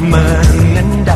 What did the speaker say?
mà anh đã